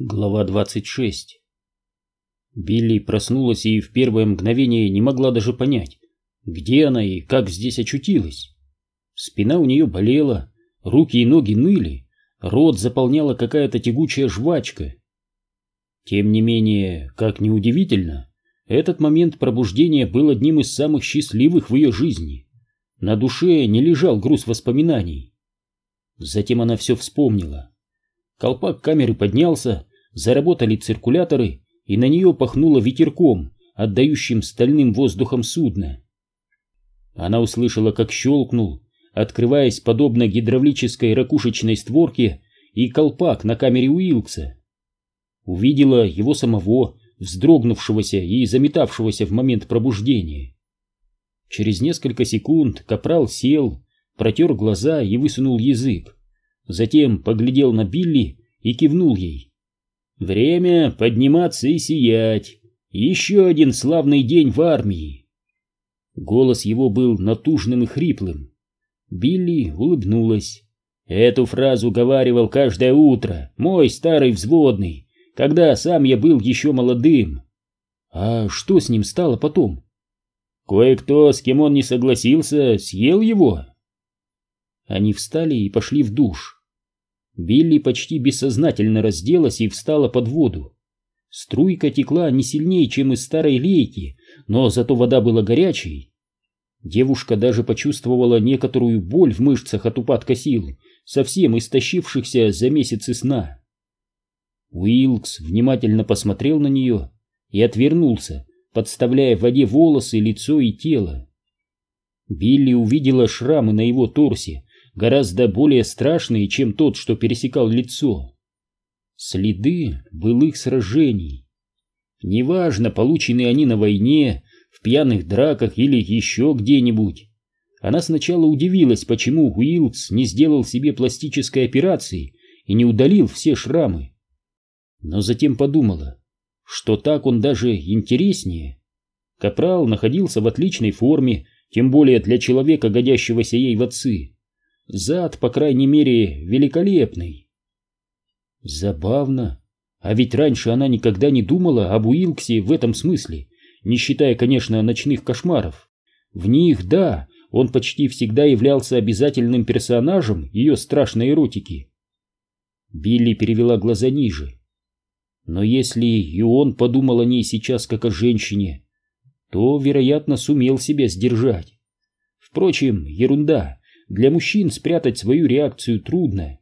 Глава 26 Билли проснулась и в первое мгновение не могла даже понять, где она и как здесь очутилась. Спина у нее болела, руки и ноги ныли, рот заполняла какая-то тягучая жвачка. Тем не менее, как ни удивительно, этот момент пробуждения был одним из самых счастливых в ее жизни. На душе не лежал груз воспоминаний. Затем она все вспомнила. Колпак камеры поднялся, заработали циркуляторы, и на нее пахнуло ветерком, отдающим стальным воздухом судна. Она услышала, как щелкнул, открываясь подобно гидравлической ракушечной створке, и колпак на камере Уилкса. Увидела его самого, вздрогнувшегося и заметавшегося в момент пробуждения. Через несколько секунд капрал сел, протер глаза и высунул язык. Затем поглядел на Билли и кивнул ей. «Время подниматься и сиять. Еще один славный день в армии». Голос его был натужным и хриплым. Билли улыбнулась. Эту фразу говаривал каждое утро мой старый взводный, когда сам я был еще молодым. А что с ним стало потом? Кое-кто, с кем он не согласился, съел его. Они встали и пошли в душ. Билли почти бессознательно разделась и встала под воду. Струйка текла не сильнее, чем из старой лейки, но зато вода была горячей. Девушка даже почувствовала некоторую боль в мышцах от упадка сил, совсем истощившихся за месяцы сна. Уилкс внимательно посмотрел на нее и отвернулся, подставляя в воде волосы, лицо и тело. Билли увидела шрамы на его торсе, гораздо более страшные, чем тот, что пересекал лицо. Следы былых сражений. Неважно, получены они на войне, в пьяных драках или еще где-нибудь. Она сначала удивилась, почему Уилкс не сделал себе пластической операции и не удалил все шрамы. Но затем подумала, что так он даже интереснее. Капрал находился в отличной форме, тем более для человека, годящегося ей в отцы. Зад, по крайней мере, великолепный. Забавно. А ведь раньше она никогда не думала об Уилксе в этом смысле, не считая, конечно, ночных кошмаров. В них, да, он почти всегда являлся обязательным персонажем ее страшной эротики. Билли перевела глаза ниже. Но если и он подумал о ней сейчас как о женщине, то, вероятно, сумел себя сдержать. Впрочем, ерунда. Для мужчин спрятать свою реакцию трудно.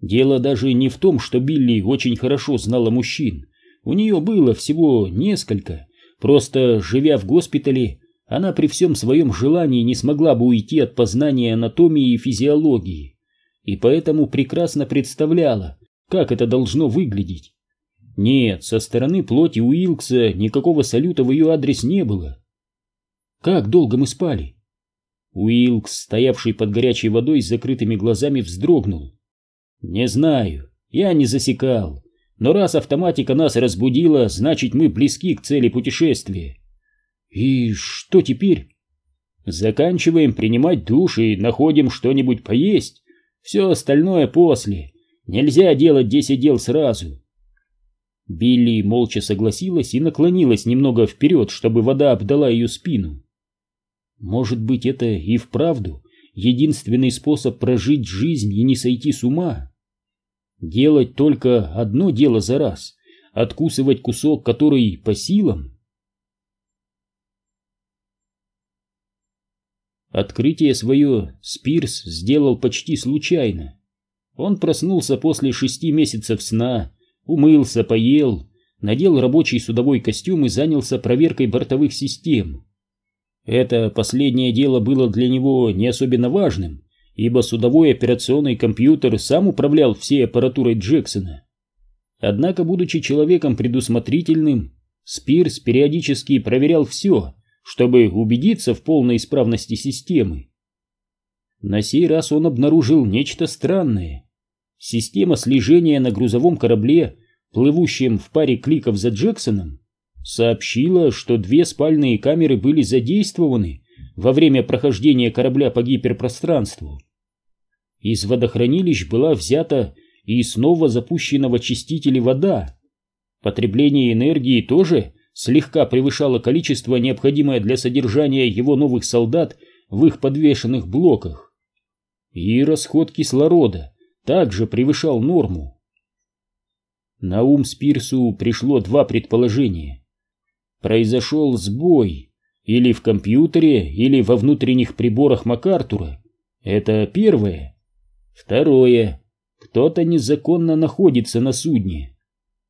Дело даже не в том, что Билли очень хорошо знала мужчин. У нее было всего несколько. Просто, живя в госпитале, она при всем своем желании не смогла бы уйти от познания анатомии и физиологии. И поэтому прекрасно представляла, как это должно выглядеть. Нет, со стороны плоти Уилкса никакого салюта в ее адрес не было. Как долго мы спали? Уилкс, стоявший под горячей водой с закрытыми глазами, вздрогнул. «Не знаю, я не засекал, но раз автоматика нас разбудила, значит мы близки к цели путешествия». «И что теперь?» «Заканчиваем принимать душ и находим что-нибудь поесть. Все остальное после. Нельзя делать десять дел сразу». Билли молча согласилась и наклонилась немного вперед, чтобы вода обдала ее спину. Может быть, это и вправду единственный способ прожить жизнь и не сойти с ума? Делать только одно дело за раз, откусывать кусок, который по силам? Открытие свое Спирс сделал почти случайно. Он проснулся после шести месяцев сна, умылся, поел, надел рабочий судовой костюм и занялся проверкой бортовых систем. Это последнее дело было для него не особенно важным, ибо судовой операционный компьютер сам управлял всей аппаратурой Джексона. Однако, будучи человеком предусмотрительным, Спирс периодически проверял все, чтобы убедиться в полной исправности системы. На сей раз он обнаружил нечто странное. Система слежения на грузовом корабле, плывущем в паре кликов за Джексоном, сообщила, что две спальные камеры были задействованы во время прохождения корабля по гиперпространству. Из водохранилищ была взята и снова запущена в очистителе вода. Потребление энергии тоже слегка превышало количество, необходимое для содержания его новых солдат в их подвешенных блоках. И расход кислорода также превышал норму. На ум Спирсу пришло два предположения. Произошел сбой или в компьютере, или во внутренних приборах МакАртура. Это первое. Второе. Кто-то незаконно находится на судне.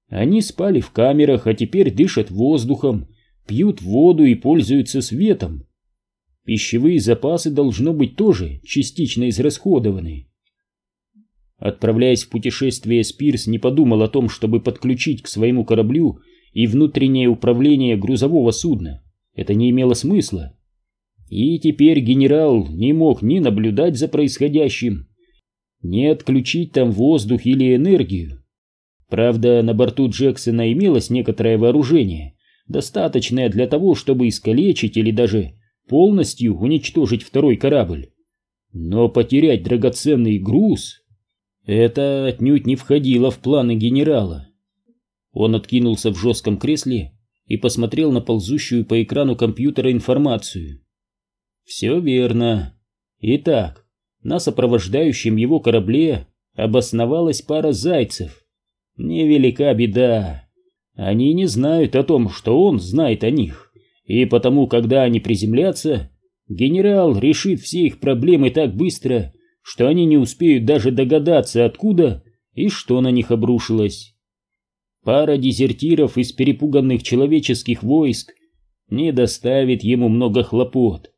Они спали в камерах, а теперь дышат воздухом, пьют воду и пользуются светом. Пищевые запасы должно быть тоже частично израсходованы. Отправляясь в путешествие, Спирс не подумал о том, чтобы подключить к своему кораблю и внутреннее управление грузового судна. Это не имело смысла. И теперь генерал не мог ни наблюдать за происходящим, ни отключить там воздух или энергию. Правда, на борту Джексона имелось некоторое вооружение, достаточное для того, чтобы искалечить или даже полностью уничтожить второй корабль. Но потерять драгоценный груз — это отнюдь не входило в планы генерала. Он откинулся в жестком кресле и посмотрел на ползущую по экрану компьютера информацию. Все верно. Итак, на сопровождающем его корабле обосновалась пара зайцев. Невелика беда. Они не знают о том, что он знает о них, и потому, когда они приземлятся, генерал решит все их проблемы так быстро, что они не успеют даже догадаться, откуда и что на них обрушилось. Пара дезертиров из перепуганных человеческих войск не доставит ему много хлопот.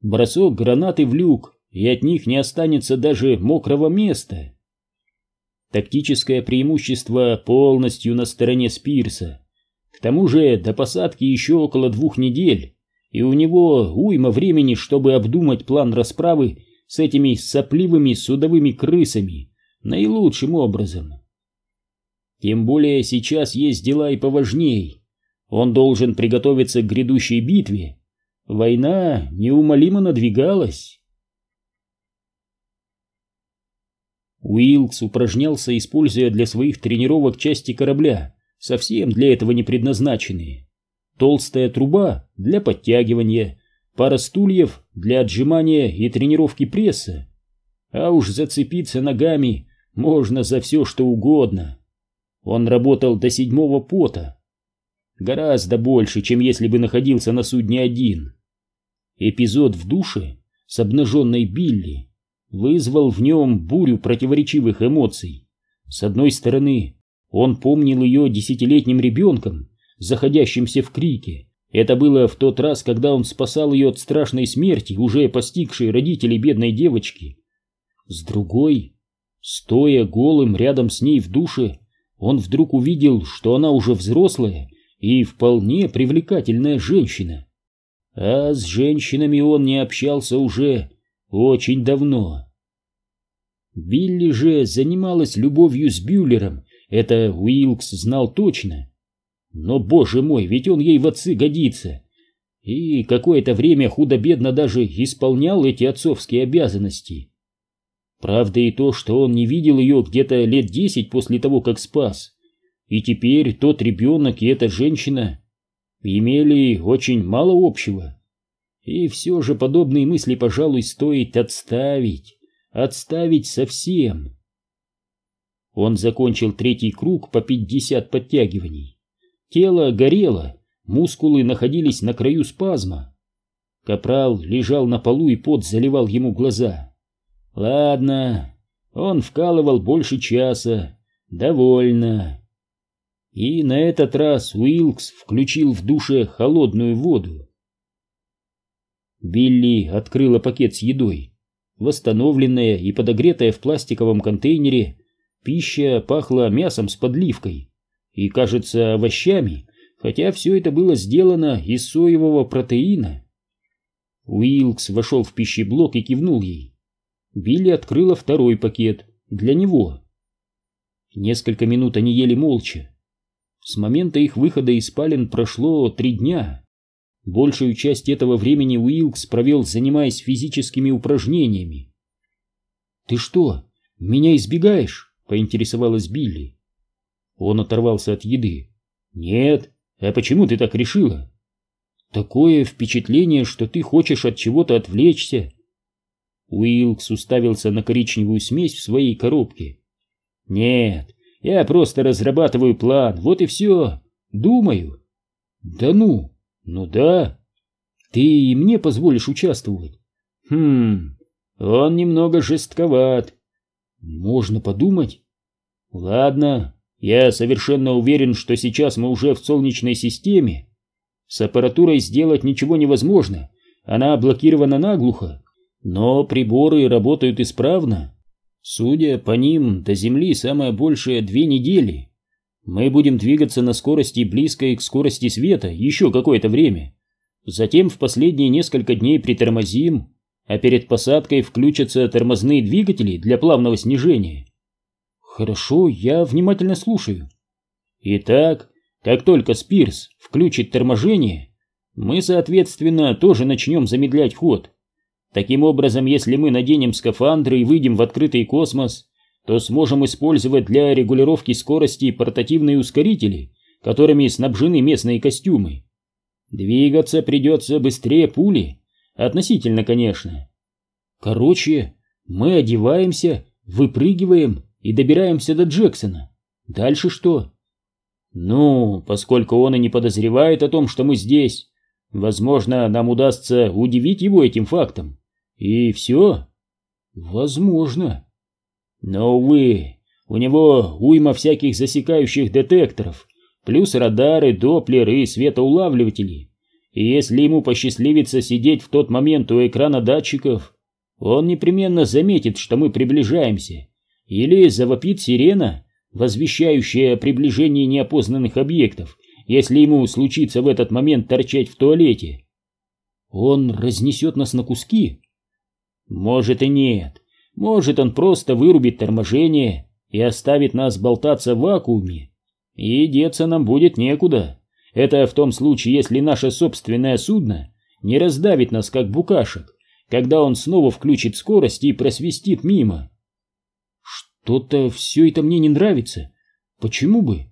Бросок гранаты в люк, и от них не останется даже мокрого места. Тактическое преимущество полностью на стороне Спирса. К тому же до посадки еще около двух недель, и у него уйма времени, чтобы обдумать план расправы с этими сопливыми судовыми крысами наилучшим образом. Тем более сейчас есть дела и поважней. Он должен приготовиться к грядущей битве. Война неумолимо надвигалась. Уилкс упражнялся, используя для своих тренировок части корабля, совсем для этого не предназначенные. Толстая труба для подтягивания, пара стульев для отжимания и тренировки пресса. А уж зацепиться ногами можно за все, что угодно. Он работал до седьмого пота. Гораздо больше, чем если бы находился на судне один. Эпизод в душе с обнаженной Билли вызвал в нем бурю противоречивых эмоций. С одной стороны, он помнил ее десятилетним ребенком, заходящимся в крике. Это было в тот раз, когда он спасал ее от страшной смерти, уже постигшей родителей бедной девочки. С другой, стоя голым рядом с ней в душе, он вдруг увидел, что она уже взрослая и вполне привлекательная женщина. А с женщинами он не общался уже очень давно. Билли же занималась любовью с Бюллером, это Уилкс знал точно. Но, боже мой, ведь он ей в отцы годится. И какое-то время худо-бедно даже исполнял эти отцовские обязанности. Правда и то, что он не видел ее где-то лет десять после того, как спас. И теперь тот ребенок и эта женщина имели очень мало общего. И все же подобные мысли, пожалуй, стоит отставить отставить совсем. Он закончил третий круг по пятьдесят подтягиваний. Тело горело, мускулы находились на краю спазма. Капрал лежал на полу и пот заливал ему глаза. Ладно, он вкалывал больше часа. Довольно. И на этот раз Уилкс включил в душе холодную воду. Билли открыла пакет с едой. Восстановленная и подогретая в пластиковом контейнере, пища пахла мясом с подливкой и, кажется, овощами, хотя все это было сделано из соевого протеина. Уилкс вошел в пищеблок и кивнул ей. Билли открыла второй пакет для него. Несколько минут они ели молча. С момента их выхода из спален прошло три дня. Большую часть этого времени Уилкс провел, занимаясь физическими упражнениями. «Ты что, меня избегаешь?» поинтересовалась Билли. Он оторвался от еды. Нет, а почему ты так решила? Такое впечатление, что ты хочешь от чего-то отвлечься. Уилкс уставился на коричневую смесь в своей коробке. Нет, я просто разрабатываю план, вот и все. Думаю. Да ну, ну да. Ты и мне позволишь участвовать? Хм, он немного жестковат. Можно подумать. Ладно, я совершенно уверен, что сейчас мы уже в Солнечной системе. С аппаратурой сделать ничего невозможно, она блокирована наглухо, но приборы работают исправно. Судя по ним, до Земли самое большее две недели. Мы будем двигаться на скорости близкой к скорости света еще какое-то время. Затем в последние несколько дней притормозим, а перед посадкой включатся тормозные двигатели для плавного снижения. Хорошо, я внимательно слушаю. Итак, как только Спирс включит торможение, мы, соответственно, тоже начнем замедлять ход. Таким образом, если мы наденем скафандры и выйдем в открытый космос, то сможем использовать для регулировки скорости портативные ускорители, которыми снабжены местные костюмы. Двигаться придется быстрее пули, относительно, конечно. Короче, мы одеваемся, выпрыгиваем и добираемся до Джексона. Дальше что? Ну, поскольку он и не подозревает о том, что мы здесь, возможно, нам удастся удивить его этим фактом. И все? Возможно. Но, увы, у него уйма всяких засекающих детекторов, плюс радары, доплеры и светоулавливатели. И если ему посчастливится сидеть в тот момент у экрана датчиков, он непременно заметит, что мы приближаемся, или завопит сирена, возвещающая о приближении неопознанных объектов, если ему случится в этот момент торчать в туалете. Он разнесет нас на куски? Может и нет. Может, он просто вырубит торможение и оставит нас болтаться в вакууме. И деться нам будет некуда. Это в том случае, если наше собственное судно не раздавит нас, как букашек, когда он снова включит скорость и просвистит мимо. Что-то все это мне не нравится. Почему бы?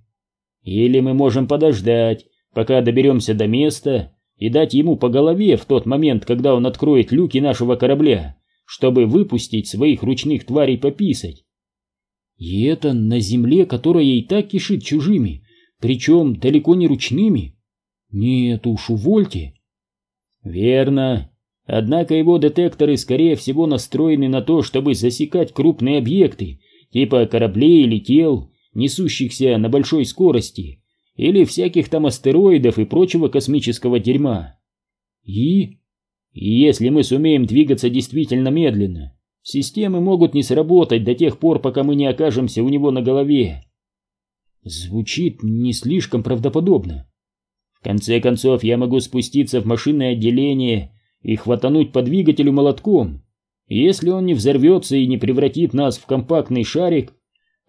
Или мы можем подождать, пока доберемся до места, и дать ему по голове в тот момент, когда он откроет люки нашего корабля, чтобы выпустить своих ручных тварей пописать. И это на земле, которая и так кишит чужими, причем далеко не ручными. Нет уж, увольте. Верно. Однако его детекторы, скорее всего, настроены на то, чтобы засекать крупные объекты, типа кораблей или тел, несущихся на большой скорости, или всяких там астероидов и прочего космического дерьма. И и если мы сумеем двигаться действительно медленно, системы могут не сработать до тех пор, пока мы не окажемся у него на голове. Звучит не слишком правдоподобно. В конце концов, я могу спуститься в машинное отделение и хватануть по двигателю молотком. Если он не взорвется и не превратит нас в компактный шарик,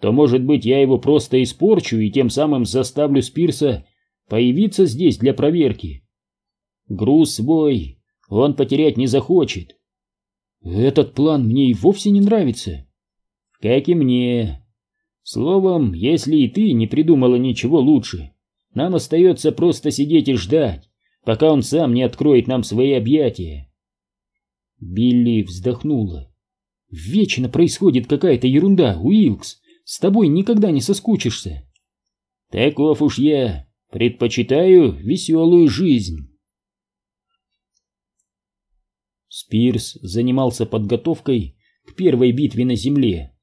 то, может быть, я его просто испорчу и тем самым заставлю Спирса появиться здесь для проверки. Груз свой он потерять не захочет. Этот план мне и вовсе не нравится. Как и мне. Словом, если и ты не придумала ничего лучше, нам остается просто сидеть и ждать, пока он сам не откроет нам свои объятия. Билли вздохнула. Вечно происходит какая-то ерунда, Уилкс. С тобой никогда не соскучишься. Таков уж я. Предпочитаю веселую жизнь. Спирс занимался подготовкой к первой битве на земле.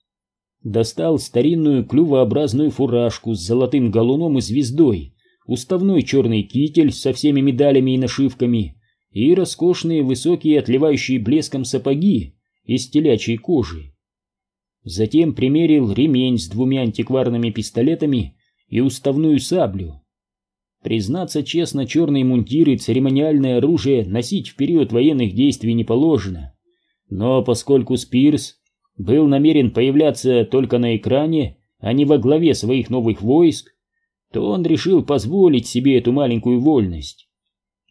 Достал старинную клювообразную фуражку с золотым галуном и звездой, уставной черный китель со всеми медалями и нашивками и роскошные высокие отливающие блеском сапоги из телячьей кожи. Затем примерил ремень с двумя антикварными пистолетами и уставную саблю. Признаться честно, черные мундиры, церемониальное оружие носить в период военных действий не положено. Но поскольку Спирс был намерен появляться только на экране, а не во главе своих новых войск, то он решил позволить себе эту маленькую вольность.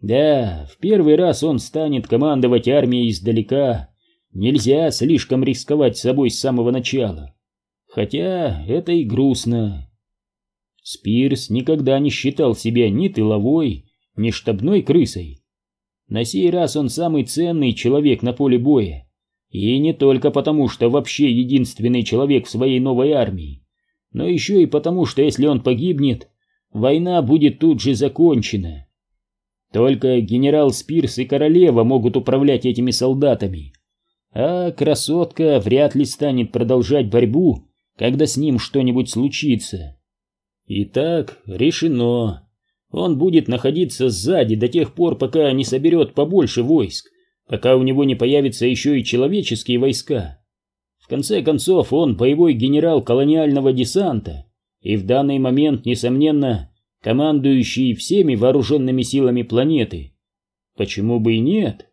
Да, в первый раз он станет командовать армией издалека. Нельзя слишком рисковать собой с самого начала. Хотя это и грустно. Спирс никогда не считал себя ни тыловой, ни штабной крысой. На сей раз он самый ценный человек на поле боя. И не только потому, что вообще единственный человек в своей новой армии, но еще и потому, что если он погибнет, война будет тут же закончена. Только генерал Спирс и королева могут управлять этими солдатами, а красотка вряд ли станет продолжать борьбу, когда с ним что-нибудь случится. Итак, решено. Он будет находиться сзади до тех пор, пока не соберет побольше войск, пока у него не появятся еще и человеческие войска. В конце концов, он боевой генерал колониального десанта и в данный момент, несомненно, командующий всеми вооруженными силами планеты. Почему бы и нет?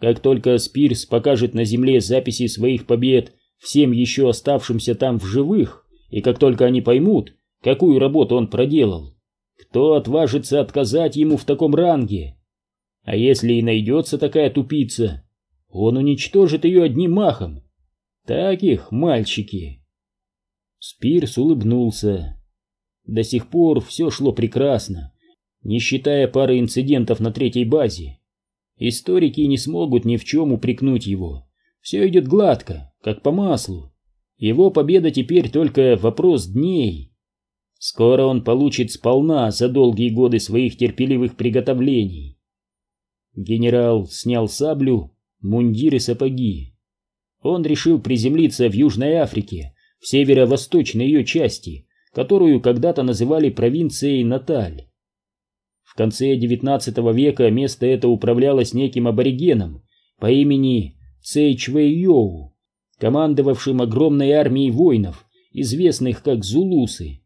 Как только Спирс покажет на Земле записи своих побед всем еще оставшимся там в живых, и как только они поймут, какую работу он проделал, кто отважится отказать ему в таком ранге? А если и найдется такая тупица, он уничтожит ее одним махом. Таких мальчики. Спирс улыбнулся. До сих пор все шло прекрасно, не считая пары инцидентов на третьей базе. Историки не смогут ни в чем упрекнуть его. Все идет гладко, как по маслу. Его победа теперь только вопрос дней. Скоро он получит сполна за долгие годы своих терпеливых приготовлений. Генерал снял саблю, мундир и сапоги. Он решил приземлиться в Южной Африке, в северо-восточной ее части, которую когда-то называли провинцией Наталь. В конце XIX века место это управлялось неким аборигеном по имени Цей Йоу, командовавшим огромной армией воинов, известных как зулусы.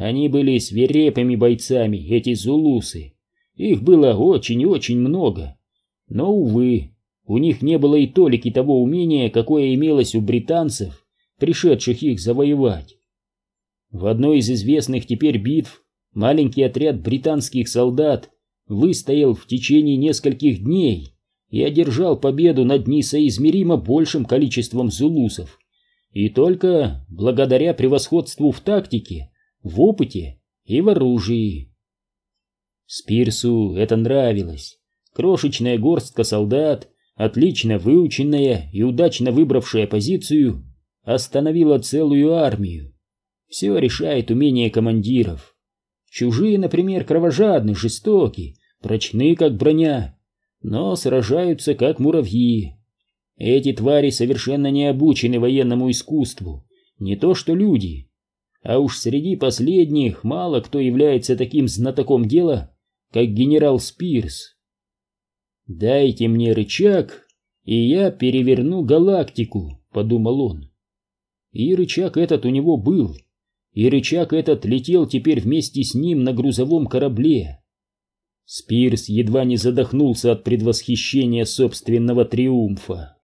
Они были свирепыми бойцами, эти зулусы. Их было очень и очень много. Но, увы, у них не было и толики того умения, какое имелось у британцев, пришедших их завоевать. В одной из известных теперь битв маленький отряд британских солдат выстоял в течение нескольких дней и одержал победу над несоизмеримо большим количеством зулусов. И только благодаря превосходству в тактике в опыте и в оружии. Спирсу это нравилось. Крошечная горстка солдат, отлично выученная и удачно выбравшая позицию, остановила целую армию. Все решает умение командиров. Чужие, например, кровожадны, жестоки, прочны, как броня, но сражаются, как муравьи. Эти твари совершенно не обучены военному искусству, не то что люди а уж среди последних мало кто является таким знатоком дела, как генерал Спирс. «Дайте мне рычаг, и я переверну галактику», — подумал он. И рычаг этот у него был, и рычаг этот летел теперь вместе с ним на грузовом корабле. Спирс едва не задохнулся от предвосхищения собственного триумфа.